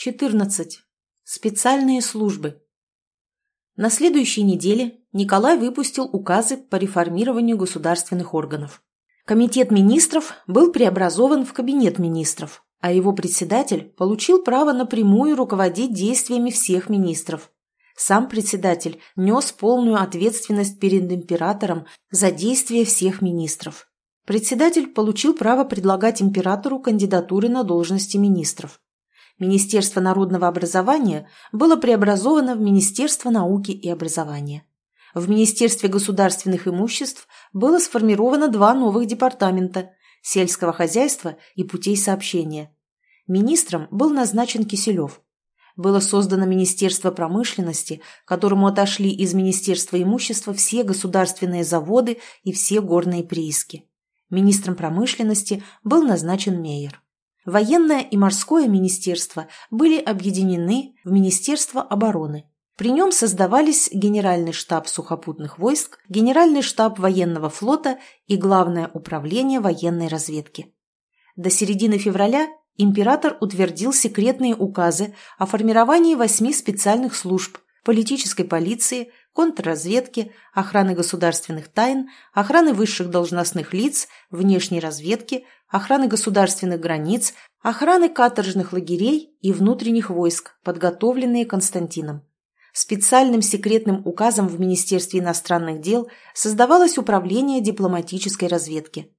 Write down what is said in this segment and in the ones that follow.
14. Специальные службы. На следующей неделе Николай выпустил указы по реформированию государственных органов. Комитет министров был преобразован в Кабинет министров, а его председатель получил право напрямую руководить действиями всех министров. Сам председатель нес полную ответственность перед императором за действия всех министров. Председатель получил право предлагать императору кандидатуры на должности министров. Министерство народного образования было преобразовано в Министерство науки и образования. В Министерстве государственных имуществ было сформировано два новых департамента – сельского хозяйства и путей сообщения. Министром был назначен Киселев. Было создано Министерство промышленности, которому отошли из Министерства имущества все государственные заводы и все горные прииски. Министром промышленности был назначен Мейер. Военное и морское министерства были объединены в Министерство обороны. При нем создавались Генеральный штаб сухопутных войск, Генеральный штаб военного флота и Главное управление военной разведки. До середины февраля император утвердил секретные указы о формировании восьми специальных служб – политической полиции, контрразведки, охраны государственных тайн, охраны высших должностных лиц, внешней разведки – охраны государственных границ, охраны каторжных лагерей и внутренних войск, подготовленные Константином. Специальным секретным указом в Министерстве иностранных дел создавалось управление дипломатической разведки.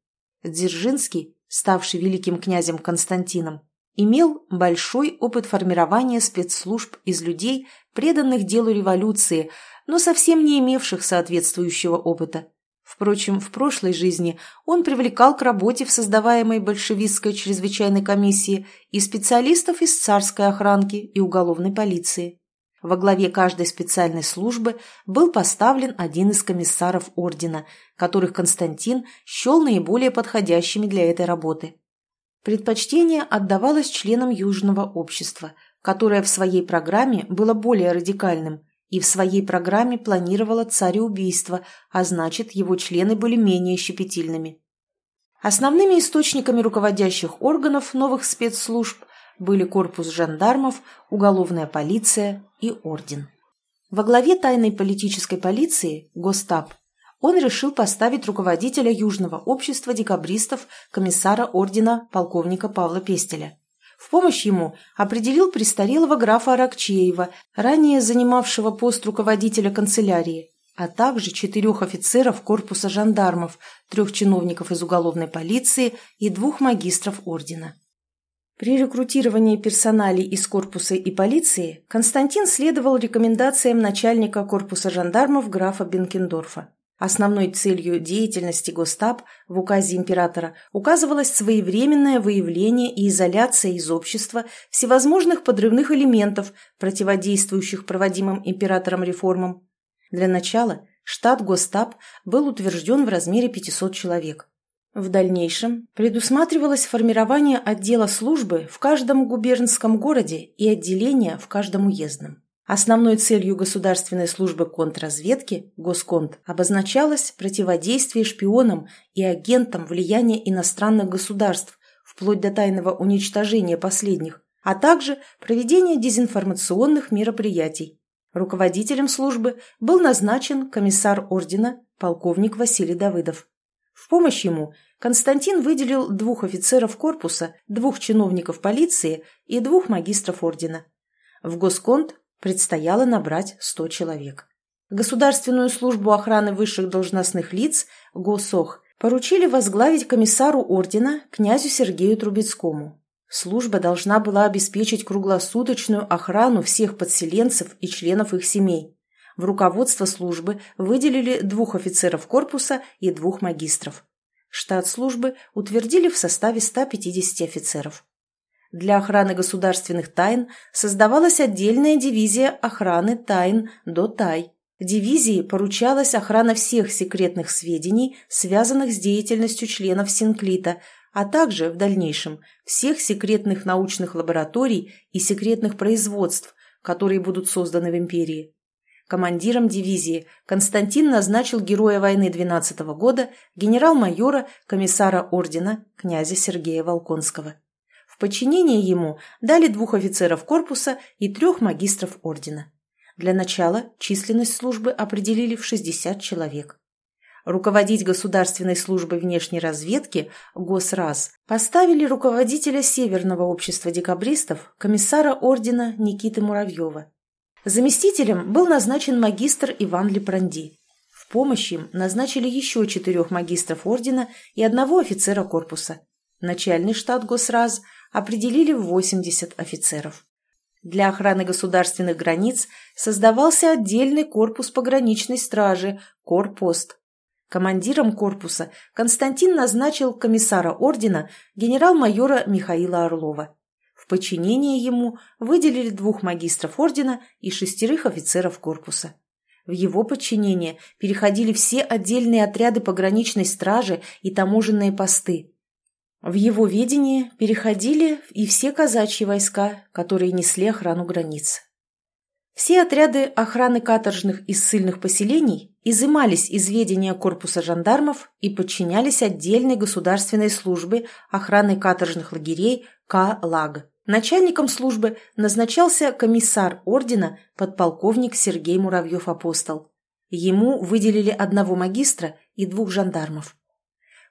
Дзержинский, ставший великим князем Константином, имел большой опыт формирования спецслужб из людей, преданных делу революции, но совсем не имевших соответствующего опыта. Впрочем, в прошлой жизни он привлекал к работе в создаваемой большевистской чрезвычайной комиссии и специалистов из царской охранки и уголовной полиции. Во главе каждой специальной службы был поставлен один из комиссаров ордена, которых Константин счел наиболее подходящими для этой работы. Предпочтение отдавалось членам Южного общества, которое в своей программе было более радикальным – и в своей программе планировала цареубийство, а значит, его члены были менее щепетильными. Основными источниками руководящих органов новых спецслужб были корпус жандармов, уголовная полиция и орден. Во главе тайной политической полиции, Гостап, он решил поставить руководителя Южного общества декабристов, комиссара ордена полковника Павла Пестеля. В помощь ему определил престарелого графа Аракчеева, ранее занимавшего пост руководителя канцелярии, а также четырех офицеров корпуса жандармов, трех чиновников из уголовной полиции и двух магистров ордена. При рекрутировании персоналей из корпуса и полиции Константин следовал рекомендациям начальника корпуса жандармов графа Бенкендорфа. Основной целью деятельности Гостап в указе императора указывалось своевременное выявление и изоляция из общества всевозможных подрывных элементов, противодействующих проводимым императором реформам. Для начала штат Гостап был утвержден в размере 500 человек. В дальнейшем предусматривалось формирование отдела службы в каждом губернском городе и отделения в каждом уездном. Основной целью государственной службы контрразведки, Госконт, обозначалось противодействие шпионам и агентам влияния иностранных государств, вплоть до тайного уничтожения последних, а также проведение дезинформационных мероприятий. Руководителем службы был назначен комиссар ордена полковник Василий Давыдов. В помощь ему Константин выделил двух офицеров корпуса, двух чиновников полиции и двух магистров ордена. В Госконт предстояло набрать 100 человек. Государственную службу охраны высших должностных лиц, ГОСОХ, поручили возглавить комиссару ордена князю Сергею Трубецкому. Служба должна была обеспечить круглосуточную охрану всех подселенцев и членов их семей. В руководство службы выделили двух офицеров корпуса и двух магистров. Штат службы утвердили в составе 150 офицеров. Для охраны государственных тайн создавалась отдельная дивизия охраны тайн до тай. Дивизии поручалась охрана всех секретных сведений, связанных с деятельностью членов Синклита, а также, в дальнейшем, всех секретных научных лабораторий и секретных производств, которые будут созданы в империи. Командиром дивизии Константин назначил героя войны 12 года, генерал-майора, комиссара ордена, князя Сергея Волконского подчинение ему дали двух офицеров корпуса и трех магистров ордена. Для начала численность службы определили в 60 человек. Руководить государственной службой внешней разведки Госраз поставили руководителя Северного общества декабристов, комиссара ордена Никиты Муравьева. Заместителем был назначен магистр Иван Лепранди. В помощь им назначили еще четырех магистров ордена и одного офицера корпуса. Начальный штат Госраз определили в 80 офицеров. Для охраны государственных границ создавался отдельный корпус пограничной стражи – Корпост. Командиром корпуса Константин назначил комиссара ордена генерал-майора Михаила Орлова. В подчинение ему выделили двух магистров ордена и шестерых офицеров корпуса. В его подчинение переходили все отдельные отряды пограничной стражи и таможенные посты. В его ведение переходили и все казачьи войска, которые несли охрану границ. Все отряды охраны каторжных и ссыльных поселений изымались из ведения корпуса жандармов и подчинялись отдельной государственной службе охраны каторжных лагерей К-ЛАГ. Начальником службы назначался комиссар ордена подполковник Сергей Муравьев-Апостол. Ему выделили одного магистра и двух жандармов.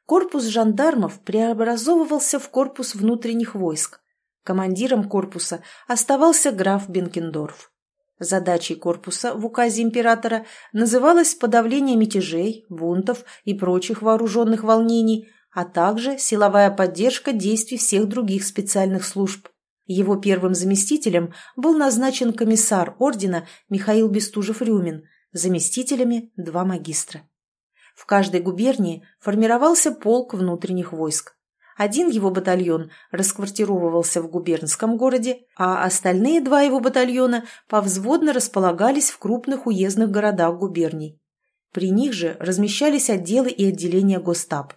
Корпус жандармов преобразовывался в корпус внутренних войск. Командиром корпуса оставался граф Бенкендорф. Задачей корпуса в указе императора называлось подавление мятежей, бунтов и прочих вооруженных волнений, а также силовая поддержка действий всех других специальных служб. Его первым заместителем был назначен комиссар ордена Михаил Бестужев-Рюмин, заместителями – два магистра. В каждой губернии формировался полк внутренних войск. Один его батальон расквартировывался в губернском городе, а остальные два его батальона повзводно располагались в крупных уездных городах губерний. При них же размещались отделы и отделения Гостап.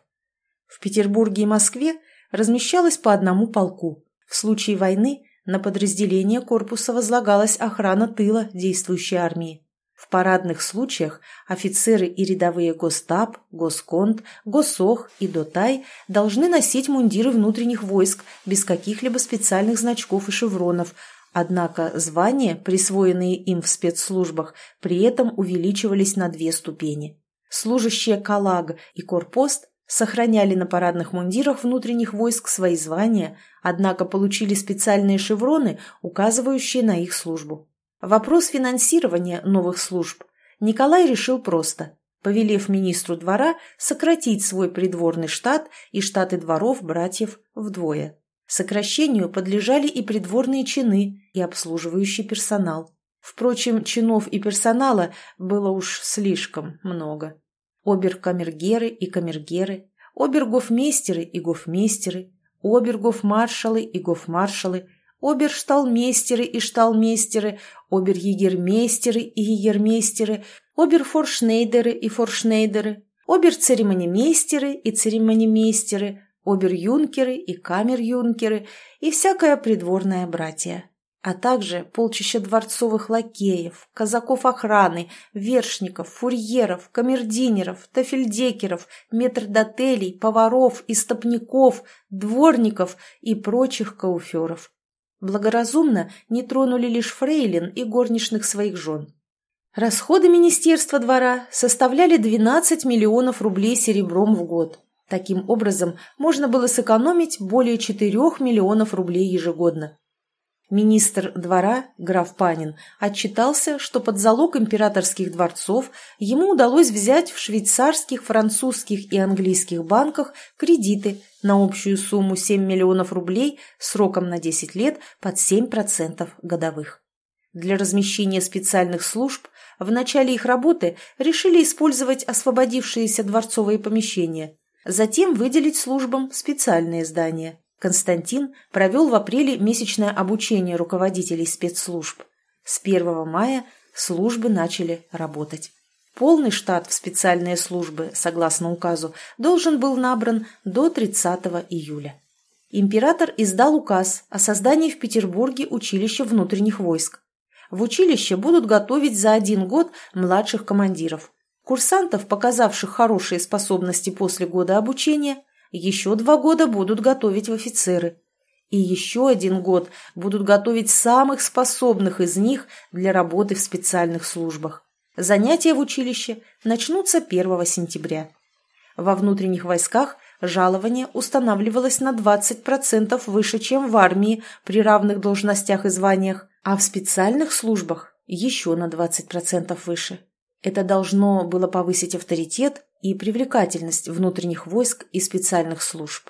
В Петербурге и Москве размещалось по одному полку. В случае войны на подразделение корпуса возлагалась охрана тыла действующей армии. В парадных случаях офицеры и рядовые Гостап, Госконт, Госох и Дотай должны носить мундиры внутренних войск без каких-либо специальных значков и шевронов, однако звания, присвоенные им в спецслужбах, при этом увеличивались на две ступени. Служащие Калаг и Корпост сохраняли на парадных мундирах внутренних войск свои звания, однако получили специальные шевроны, указывающие на их службу. Вопрос финансирования новых служб Николай решил просто, повелев министру двора сократить свой придворный штат и штаты дворов братьев вдвое. Сокращению подлежали и придворные чины, и обслуживающий персонал. Впрочем, чинов и персонала было уж слишком много. Обер-камергеры и камергеры, обергофмейстеры и гофмейстеры, обергофмаршалы и гофмаршалы – обершталмейстеры и шталмейстеры, обер-егермейстеры и егермейстеры, обер-форшнейдеры и форшнейдеры, обер-церемонимейстеры и церемонимейстеры, обер-юнкеры и камер-юнкеры и всякое придворное братья, а также полчища дворцовых лакеев, казаков охраны, вершников, фурьеров, камердинеров, тафельдекеров, метрдотелей, поваров, истопников, дворников и прочих кауферов. Благоразумно не тронули лишь фрейлин и горничных своих жен. Расходы Министерства двора составляли 12 миллионов рублей серебром в год. Таким образом, можно было сэкономить более 4 миллионов рублей ежегодно. Министр двора, граф Панин, отчитался, что под залог императорских дворцов ему удалось взять в швейцарских, французских и английских банках кредиты на общую сумму 7 миллионов рублей сроком на 10 лет под 7% годовых. Для размещения специальных служб в начале их работы решили использовать освободившиеся дворцовые помещения, затем выделить службам специальные здания. Константин провел в апреле месячное обучение руководителей спецслужб. С 1 мая службы начали работать. Полный штат в специальные службы, согласно указу, должен был набран до 30 июля. Император издал указ о создании в Петербурге училища внутренних войск. В училище будут готовить за один год младших командиров. Курсантов, показавших хорошие способности после года обучения, еще два года будут готовить в офицеры. И еще один год будут готовить самых способных из них для работы в специальных службах. Занятия в училище начнутся 1 сентября. Во внутренних войсках жалование устанавливалось на 20% выше, чем в армии при равных должностях и званиях, а в специальных службах еще на 20% выше. Это должно было повысить авторитет и привлекательность внутренних войск и специальных служб.